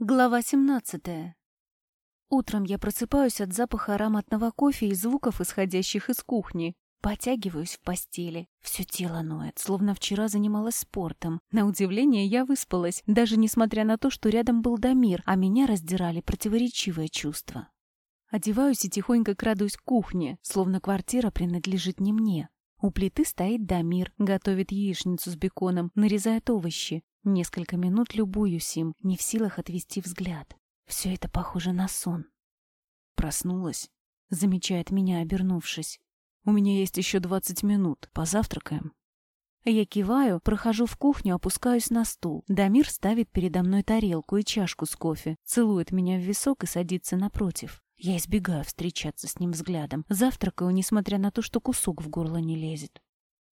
Глава 17. Утром я просыпаюсь от запаха ароматного кофе и звуков, исходящих из кухни. Потягиваюсь в постели. Все тело ноет, словно вчера занималась спортом. На удивление я выспалась, даже несмотря на то, что рядом был Дамир, а меня раздирали противоречивые чувства. Одеваюсь и тихонько крадусь к кухне, словно квартира принадлежит не мне. У плиты стоит Дамир, готовит яичницу с беконом, нарезает овощи. Несколько минут любуюсь им, не в силах отвести взгляд. Все это похоже на сон. Проснулась, замечает меня, обернувшись. У меня есть еще двадцать минут. Позавтракаем. Я киваю, прохожу в кухню, опускаюсь на стул. Дамир ставит передо мной тарелку и чашку с кофе, целует меня в висок и садится напротив. Я избегаю встречаться с ним взглядом. Завтракаю, несмотря на то, что кусок в горло не лезет.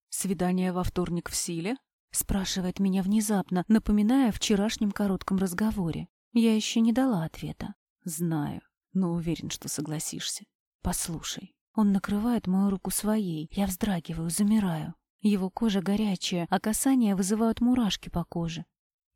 «Свидание во вторник в силе?» Спрашивает меня внезапно, напоминая о вчерашнем коротком разговоре. Я еще не дала ответа. Знаю, но уверен, что согласишься. Послушай. Он накрывает мою руку своей. Я вздрагиваю, замираю. Его кожа горячая, а касания вызывают мурашки по коже.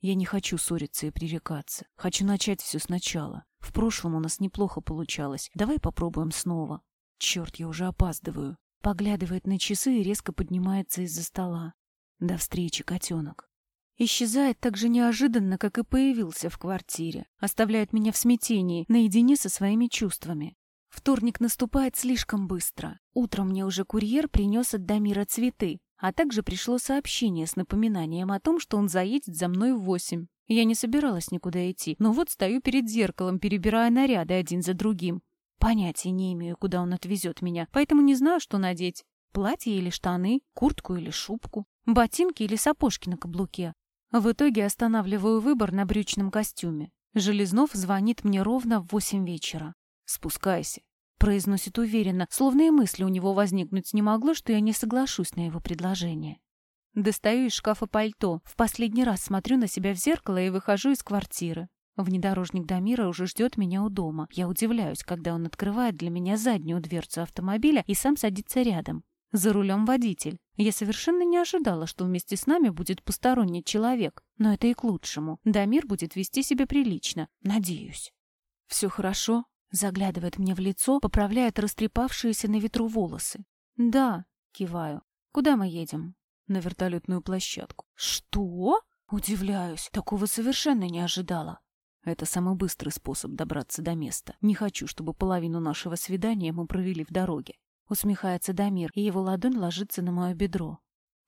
Я не хочу ссориться и пререкаться. Хочу начать все сначала. В прошлом у нас неплохо получалось. Давай попробуем снова. Черт, я уже опаздываю. Поглядывает на часы и резко поднимается из-за стола. До встречи, котенок. Исчезает так же неожиданно, как и появился в квартире. Оставляет меня в смятении, наедине со своими чувствами. Вторник наступает слишком быстро. Утром мне уже курьер принес от Дамира цветы, а также пришло сообщение с напоминанием о том, что он заедет за мной в восемь. Я не собиралась никуда идти, но вот стою перед зеркалом, перебирая наряды один за другим. Понятия не имею, куда он отвезет меня, поэтому не знаю, что надеть. Платье или штаны, куртку или шубку, ботинки или сапожки на каблуке. В итоге останавливаю выбор на брючном костюме. Железнов звонит мне ровно в восемь вечера. «Спускайся», — произносит уверенно, словно и мысли у него возникнуть не могло, что я не соглашусь на его предложение. Достаю из шкафа пальто, в последний раз смотрю на себя в зеркало и выхожу из квартиры. Внедорожник Дамира уже ждет меня у дома. Я удивляюсь, когда он открывает для меня заднюю дверцу автомобиля и сам садится рядом. За рулем водитель. Я совершенно не ожидала, что вместе с нами будет посторонний человек. Но это и к лучшему. Дамир будет вести себя прилично. Надеюсь. «Все хорошо?» Заглядывает мне в лицо, поправляет растрепавшиеся на ветру волосы. «Да», — киваю. «Куда мы едем?» «На вертолетную площадку». «Что?» Удивляюсь. Такого совершенно не ожидала. Это самый быстрый способ добраться до места. Не хочу, чтобы половину нашего свидания мы провели в дороге. Усмехается Дамир, и его ладонь ложится на мое бедро.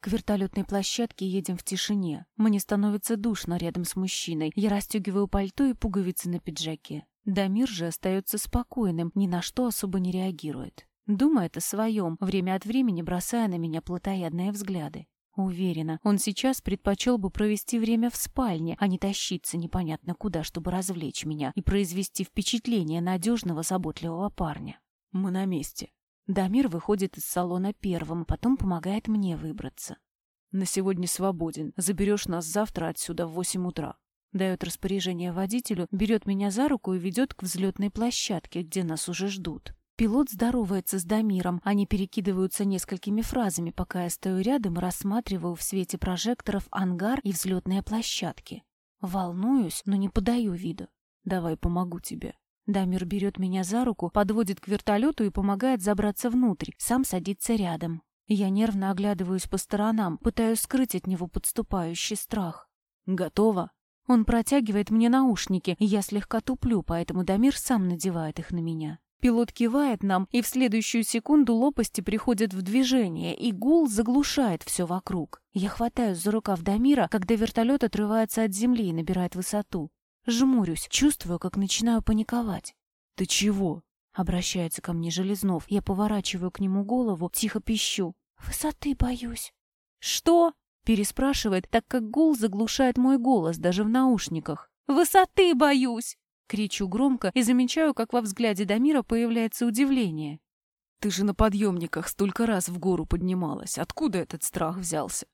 К вертолетной площадке едем в тишине. Мне становится душно рядом с мужчиной. Я расстегиваю пальто и пуговицы на пиджаке. Дамир же остается спокойным, ни на что особо не реагирует. Думает о своем, время от времени бросая на меня плотоядные взгляды. Уверена, он сейчас предпочел бы провести время в спальне, а не тащиться непонятно куда, чтобы развлечь меня и произвести впечатление надежного, заботливого парня. Мы на месте. Дамир выходит из салона первым, потом помогает мне выбраться. «На сегодня свободен. Заберешь нас завтра отсюда в восемь утра». Дает распоряжение водителю, берет меня за руку и ведет к взлетной площадке, где нас уже ждут. Пилот здоровается с Дамиром, они перекидываются несколькими фразами, пока я стою рядом и рассматриваю в свете прожекторов ангар и взлетные площадки. Волнуюсь, но не подаю виду. «Давай помогу тебе», Дамир берет меня за руку, подводит к вертолету и помогает забраться внутрь, сам садится рядом. Я нервно оглядываюсь по сторонам, пытаюсь скрыть от него подступающий страх. «Готово?» Он протягивает мне наушники, я слегка туплю, поэтому Дамир сам надевает их на меня. Пилот кивает нам, и в следующую секунду лопасти приходят в движение, и гул заглушает все вокруг. Я хватаюсь за рукав Дамира, когда вертолет отрывается от земли и набирает высоту. Жмурюсь, чувствую, как начинаю паниковать. «Ты чего?» — обращается ко мне Железнов. Я поворачиваю к нему голову, тихо пищу. «Высоты боюсь». «Что?» — переспрашивает, так как гул заглушает мой голос даже в наушниках. «Высоты боюсь!» Кричу громко и замечаю, как во взгляде Дамира появляется удивление. «Ты же на подъемниках столько раз в гору поднималась. Откуда этот страх взялся?»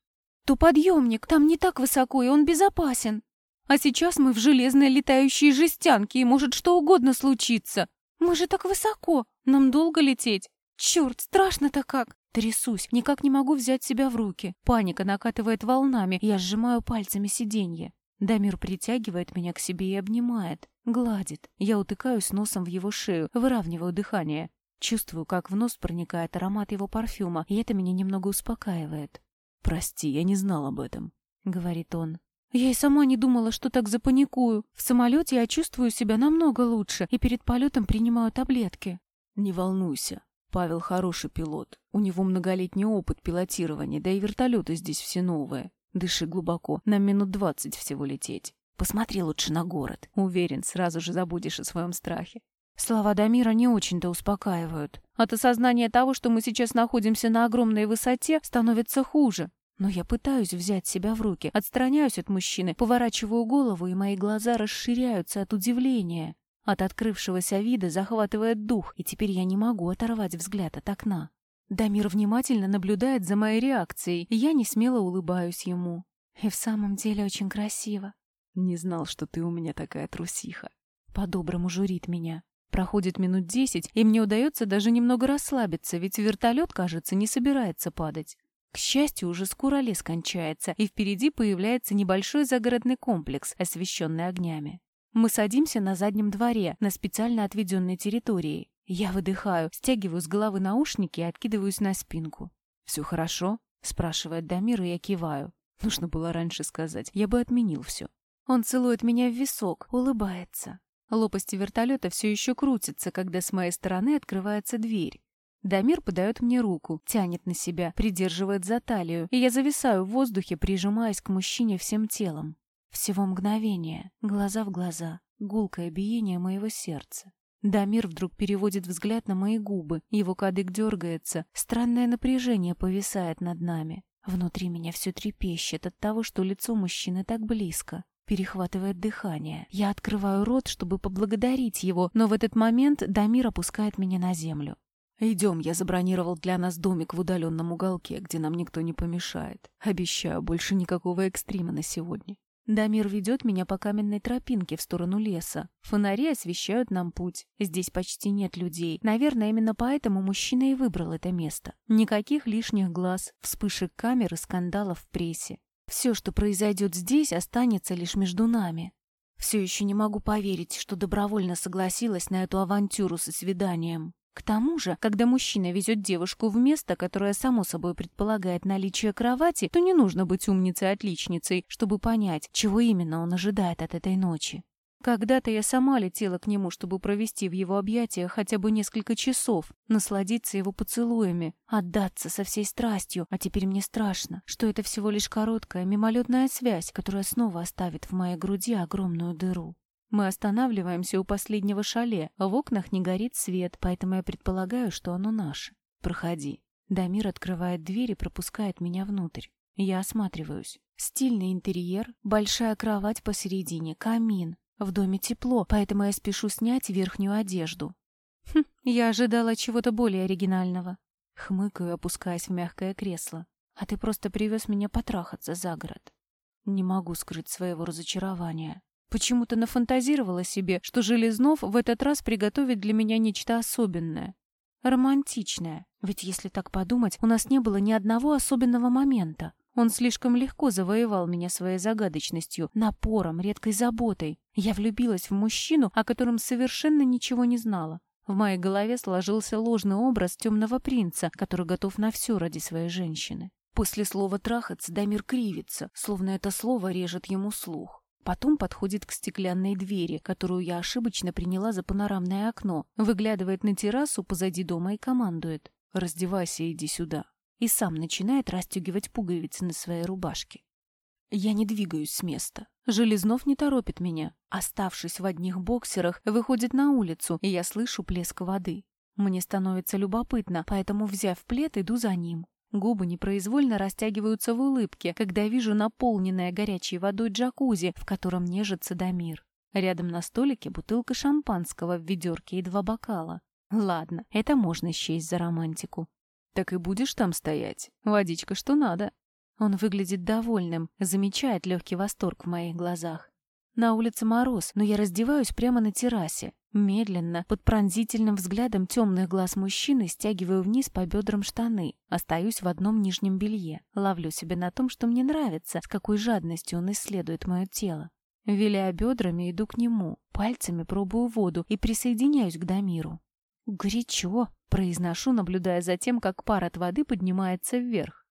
«То подъемник, там не так высоко, и он безопасен», а сейчас мы в железной летающей жестянке, и может что угодно случиться. Мы же так высоко, нам долго лететь. Черт, страшно-то как. Трясусь, никак не могу взять себя в руки. Паника накатывает волнами, я сжимаю пальцами сиденье. Дамир притягивает меня к себе и обнимает, гладит. Я утыкаюсь носом в его шею, выравниваю дыхание. Чувствую, как в нос проникает аромат его парфюма, и это меня немного успокаивает. «Прости, я не знал об этом», — говорит он. Я и сама не думала, что так запаникую. В самолете я чувствую себя намного лучше и перед полетом принимаю таблетки. Не волнуйся. Павел хороший пилот. У него многолетний опыт пилотирования, да и вертолеты здесь все новые. Дыши глубоко, нам минут двадцать всего лететь. Посмотри лучше на город. Уверен, сразу же забудешь о своем страхе. Слова Дамира не очень-то успокаивают. От осознания того, что мы сейчас находимся на огромной высоте, становится хуже. Но я пытаюсь взять себя в руки, отстраняюсь от мужчины, поворачиваю голову, и мои глаза расширяются от удивления. От открывшегося вида захватывает дух, и теперь я не могу оторвать взгляд от окна. Дамир внимательно наблюдает за моей реакцией, и я не смело улыбаюсь ему. И в самом деле очень красиво. Не знал, что ты у меня такая трусиха. По-доброму журит меня. Проходит минут десять, и мне удается даже немного расслабиться, ведь вертолет, кажется, не собирается падать. К счастью, уже скоро лес кончается, и впереди появляется небольшой загородный комплекс, освещенный огнями. Мы садимся на заднем дворе, на специально отведенной территории. Я выдыхаю, стягиваю с головы наушники и откидываюсь на спинку. «Все хорошо?» — спрашивает Дамир, и я киваю. Нужно было раньше сказать, я бы отменил все. Он целует меня в висок, улыбается. Лопасти вертолета все еще крутятся, когда с моей стороны открывается дверь. Дамир подает мне руку, тянет на себя, придерживает за талию, и я зависаю в воздухе, прижимаясь к мужчине всем телом. Всего мгновение, глаза в глаза, гулкое биение моего сердца. Дамир вдруг переводит взгляд на мои губы, его кадык дергается, странное напряжение повисает над нами. Внутри меня все трепещет от того, что лицо мужчины так близко. Перехватывает дыхание. Я открываю рот, чтобы поблагодарить его, но в этот момент Дамир опускает меня на землю. «Идем, я забронировал для нас домик в удаленном уголке, где нам никто не помешает. Обещаю, больше никакого экстрима на сегодня». Дамир ведет меня по каменной тропинке в сторону леса. Фонари освещают нам путь. Здесь почти нет людей. Наверное, именно поэтому мужчина и выбрал это место. Никаких лишних глаз, вспышек камер и скандалов в прессе. Все, что произойдет здесь, останется лишь между нами. Все еще не могу поверить, что добровольно согласилась на эту авантюру со свиданием. К тому же, когда мужчина везет девушку в место, которое само собой предполагает наличие кровати, то не нужно быть умницей-отличницей, чтобы понять, чего именно он ожидает от этой ночи. Когда-то я сама летела к нему, чтобы провести в его объятиях хотя бы несколько часов, насладиться его поцелуями, отдаться со всей страстью, а теперь мне страшно, что это всего лишь короткая мимолетная связь, которая снова оставит в моей груди огромную дыру. Мы останавливаемся у последнего шале, в окнах не горит свет, поэтому я предполагаю, что оно наше. Проходи. Дамир открывает дверь и пропускает меня внутрь. Я осматриваюсь. Стильный интерьер, большая кровать посередине, камин. В доме тепло, поэтому я спешу снять верхнюю одежду. Хм, я ожидала чего-то более оригинального. Хмыкаю, опускаясь в мягкое кресло. А ты просто привез меня потрахаться за город. Не могу скрыть своего разочарования. Почему-то нафантазировала себе, что Железнов в этот раз приготовит для меня нечто особенное. Романтичное. Ведь если так подумать, у нас не было ни одного особенного момента. Он слишком легко завоевал меня своей загадочностью, напором, редкой заботой. Я влюбилась в мужчину, о котором совершенно ничего не знала. В моей голове сложился ложный образ темного принца, который готов на все ради своей женщины. После слова «трахаться» Дамир кривится, словно это слово режет ему слух. Потом подходит к стеклянной двери, которую я ошибочно приняла за панорамное окно, выглядывает на террасу позади дома и командует «Раздевайся иди сюда». И сам начинает расстегивать пуговицы на своей рубашке. Я не двигаюсь с места. Железнов не торопит меня. Оставшись в одних боксерах, выходит на улицу, и я слышу плеск воды. Мне становится любопытно, поэтому, взяв плед, иду за ним. Губы непроизвольно растягиваются в улыбке, когда вижу наполненное горячей водой джакузи, в котором нежится Дамир. Рядом на столике бутылка шампанского в ведерке и два бокала. Ладно, это можно счесть за романтику. Так и будешь там стоять. Водичка что надо. Он выглядит довольным, замечает легкий восторг в моих глазах. На улице мороз, но я раздеваюсь прямо на террасе. Медленно, под пронзительным взглядом темных глаз мужчины, стягиваю вниз по бедрам штаны. Остаюсь в одном нижнем белье. Ловлю себя на том, что мне нравится, с какой жадностью он исследует мое тело. Виляя бедрами, иду к нему, пальцами пробую воду и присоединяюсь к Дамиру. «Горячо», — произношу, наблюдая за тем, как пар от воды поднимается вверх.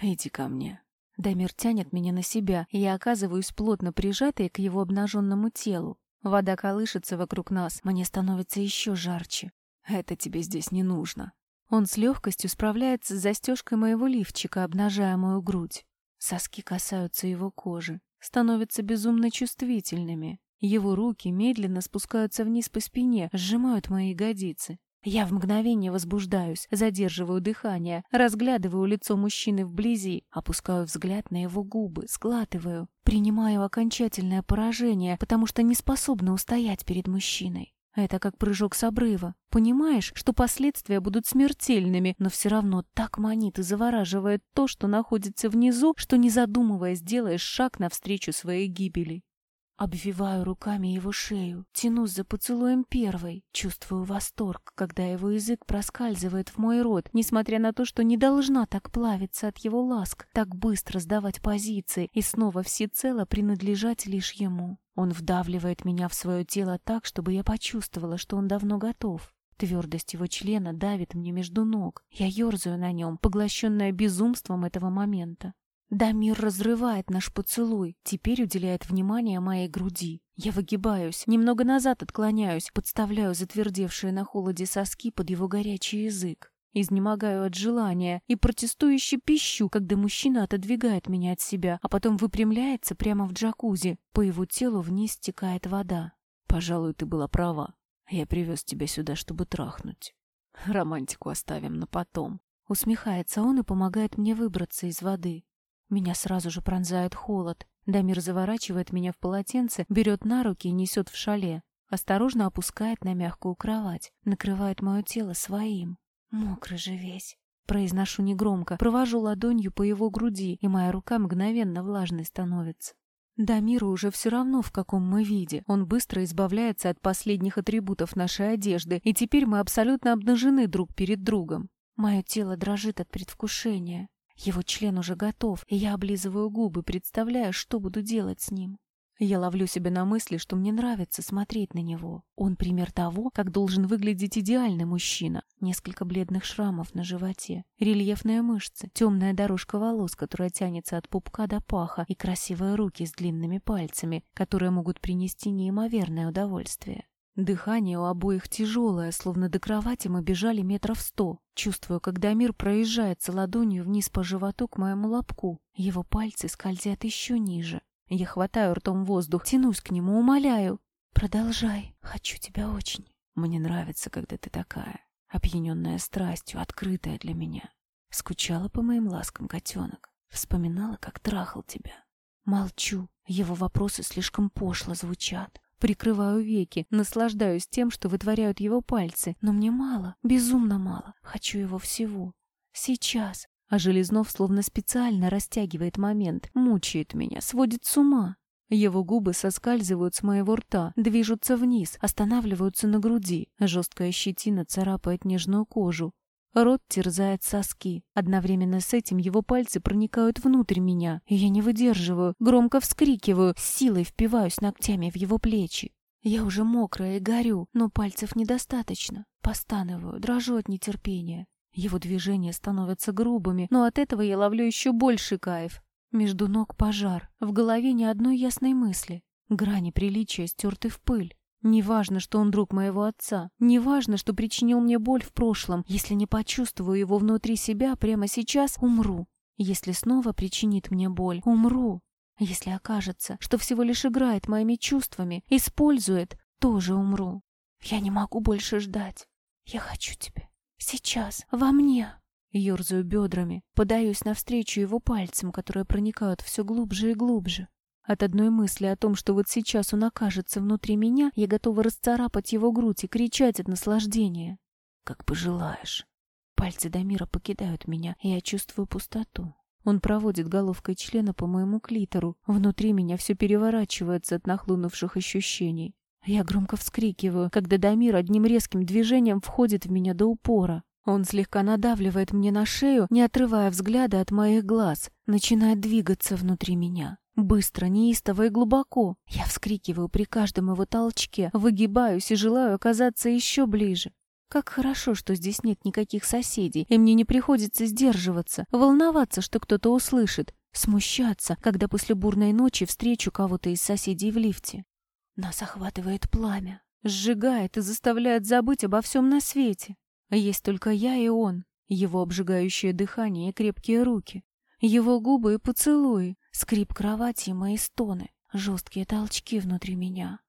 «Иди ко мне». Дамир тянет меня на себя, и я оказываюсь плотно прижатой к его обнаженному телу. Вода колышется вокруг нас, мне становится еще жарче. Это тебе здесь не нужно. Он с легкостью справляется с застежкой моего лифчика, обнажая мою грудь. Соски касаются его кожи, становятся безумно чувствительными. Его руки медленно спускаются вниз по спине, сжимают мои ягодицы. Я в мгновение возбуждаюсь, задерживаю дыхание, разглядываю лицо мужчины вблизи, опускаю взгляд на его губы, сглатываю, принимаю окончательное поражение, потому что не способна устоять перед мужчиной. Это как прыжок с обрыва. Понимаешь, что последствия будут смертельными, но все равно так манит и завораживает то, что находится внизу, что не задумываясь делаешь шаг навстречу своей гибели. Обвиваю руками его шею, тянусь за поцелуем первой, чувствую восторг, когда его язык проскальзывает в мой рот, несмотря на то, что не должна так плавиться от его ласк, так быстро сдавать позиции и снова всецело принадлежать лишь ему. Он вдавливает меня в свое тело так, чтобы я почувствовала, что он давно готов. Твердость его члена давит мне между ног. Я ерзаю на нем, поглощенная безумством этого момента. Дамир разрывает наш поцелуй, теперь уделяет внимание моей груди. Я выгибаюсь, немного назад отклоняюсь, подставляю затвердевшие на холоде соски под его горячий язык. Изнемогаю от желания и протестующе пищу, когда мужчина отодвигает меня от себя, а потом выпрямляется прямо в джакузи. По его телу вниз стекает вода. «Пожалуй, ты была права. Я привез тебя сюда, чтобы трахнуть. Романтику оставим на потом». Усмехается он и помогает мне выбраться из воды. Меня сразу же пронзает холод. Дамир заворачивает меня в полотенце, берет на руки и несет в шале. Осторожно опускает на мягкую кровать, накрывает мое тело своим. Мокрый же весь. Произношу негромко, провожу ладонью по его груди, и моя рука мгновенно влажной становится. Дамиру уже все равно, в каком мы виде. Он быстро избавляется от последних атрибутов нашей одежды, и теперь мы абсолютно обнажены друг перед другом. Мое тело дрожит от предвкушения. Его член уже готов, и я облизываю губы, представляя, что буду делать с ним. Я ловлю себя на мысли, что мне нравится смотреть на него. Он пример того, как должен выглядеть идеальный мужчина. Несколько бледных шрамов на животе, рельефные мышцы, темная дорожка волос, которая тянется от пупка до паха, и красивые руки с длинными пальцами, которые могут принести неимоверное удовольствие. Дыхание у обоих тяжелое, словно до кровати мы бежали метров сто. Чувствую, когда мир проезжается ладонью вниз по животу к моему лобку. Его пальцы скользят еще ниже. Я хватаю ртом воздух, тянусь к нему, умоляю. «Продолжай. Хочу тебя очень». Мне нравится, когда ты такая, опьяненная страстью, открытая для меня. Скучала по моим ласкам, котенок. Вспоминала, как трахал тебя. Молчу. Его вопросы слишком пошло звучат. Прикрываю веки, наслаждаюсь тем, что вытворяют его пальцы, но мне мало, безумно мало. Хочу его всего. Сейчас. А Железнов словно специально растягивает момент, мучает меня, сводит с ума. Его губы соскальзывают с моего рта, движутся вниз, останавливаются на груди. Жесткая щетина царапает нежную кожу. Рот терзает соски. Одновременно с этим его пальцы проникают внутрь меня, и я не выдерживаю, громко вскрикиваю, с силой впиваюсь ногтями в его плечи. Я уже мокрая и горю, но пальцев недостаточно. Постанываю, дрожу от нетерпения. Его движения становятся грубыми, но от этого я ловлю еще больше кайф. Между ног пожар, в голове ни одной ясной мысли. Грани приличия стерты в пыль. Неважно, что он друг моего отца. Неважно, что причинил мне боль в прошлом. Если не почувствую его внутри себя прямо сейчас, умру. Если снова причинит мне боль, умру. Если окажется, что всего лишь играет моими чувствами, использует, тоже умру. Я не могу больше ждать. Я хочу тебя. Сейчас. Во мне. Ёрзаю бедрами, подаюсь навстречу его пальцам, которые проникают все глубже и глубже. От одной мысли о том, что вот сейчас он окажется внутри меня, я готова расцарапать его грудь и кричать от наслаждения. «Как пожелаешь». Пальцы Дамира покидают меня, и я чувствую пустоту. Он проводит головкой члена по моему клитору. Внутри меня все переворачивается от нахлынувших ощущений. Я громко вскрикиваю, когда Дамир одним резким движением входит в меня до упора. Он слегка надавливает мне на шею, не отрывая взгляда от моих глаз, начинает двигаться внутри меня. Быстро, неистово и глубоко. Я вскрикиваю при каждом его толчке, выгибаюсь и желаю оказаться еще ближе. Как хорошо, что здесь нет никаких соседей, и мне не приходится сдерживаться, волноваться, что кто-то услышит, смущаться, когда после бурной ночи встречу кого-то из соседей в лифте. Нас охватывает пламя, сжигает и заставляет забыть обо всем на свете. Есть только я и он, его обжигающее дыхание и крепкие руки, его губы и поцелуи, скрип кровати и мои стоны, жесткие толчки внутри меня.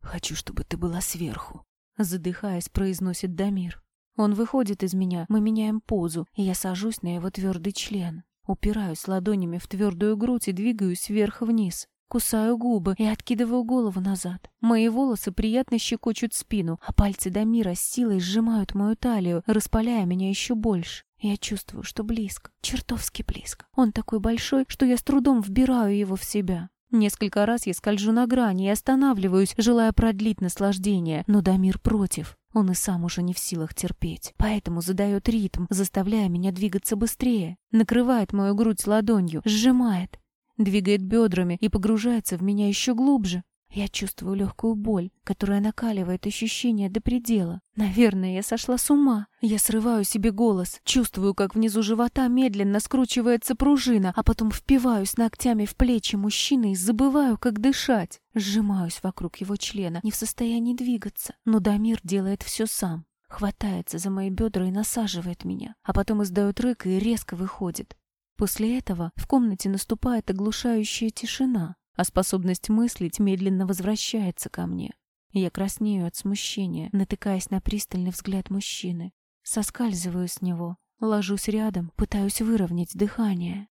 «Хочу, чтобы ты была сверху», — задыхаясь, произносит Дамир. Он выходит из меня, мы меняем позу, и я сажусь на его твердый член. Упираюсь ладонями в твердую грудь и двигаюсь вверх-вниз. Кусаю губы и откидываю голову назад. Мои волосы приятно щекочут спину, а пальцы Дамира с силой сжимают мою талию, распаляя меня еще больше. Я чувствую, что близко, чертовски близко. Он такой большой, что я с трудом вбираю его в себя. Несколько раз я скольжу на грани и останавливаюсь, желая продлить наслаждение, но Дамир против. Он и сам уже не в силах терпеть, поэтому задает ритм, заставляя меня двигаться быстрее, накрывает мою грудь ладонью, сжимает, двигает бедрами и погружается в меня еще глубже. Я чувствую легкую боль, которая накаливает ощущение до предела. Наверное, я сошла с ума. Я срываю себе голос, чувствую, как внизу живота медленно скручивается пружина, а потом впиваюсь ногтями в плечи мужчины и забываю, как дышать. Сжимаюсь вокруг его члена, не в состоянии двигаться. Но Дамир делает все сам. Хватается за мои бедра и насаживает меня, а потом издает рык и резко выходит. После этого в комнате наступает оглушающая тишина, а способность мыслить медленно возвращается ко мне. Я краснею от смущения, натыкаясь на пристальный взгляд мужчины. Соскальзываю с него, ложусь рядом, пытаюсь выровнять дыхание.